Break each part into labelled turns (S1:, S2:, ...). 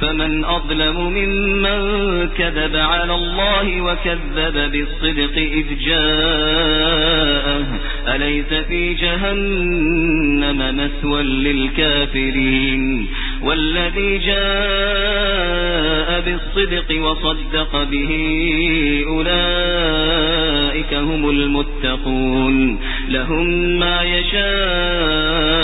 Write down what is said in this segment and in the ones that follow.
S1: فمن أظلم ممن كذب على الله وكذب بالصدق إذ جاءه. أليس في جهنم مسوى للكافرين؟ والذي جاء بالصدق وصدق به أولئك هم المتقون. لهم ما يشاءون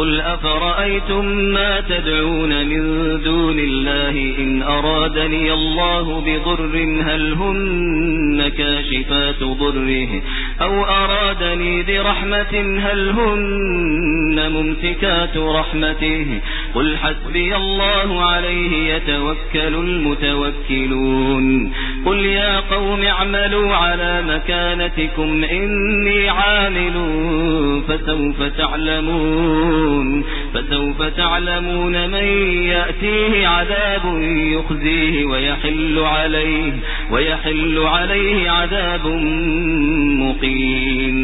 S1: قل أفرأيتم ما تدعون من دون الله إن أرادني الله بضر هل هن كاشفات ضره أو أرادني برحمة هل هن ممسكات رحمته قل حسبي الله عليه يتوكل المتوكلون قل يا قوم اعملوا على مكانتكم إني عامل فسوف تعلمون فسوف تعلمون من يأتيه عذاب يخزيه ويحل عليه ويحل عليه عذاب مقيم.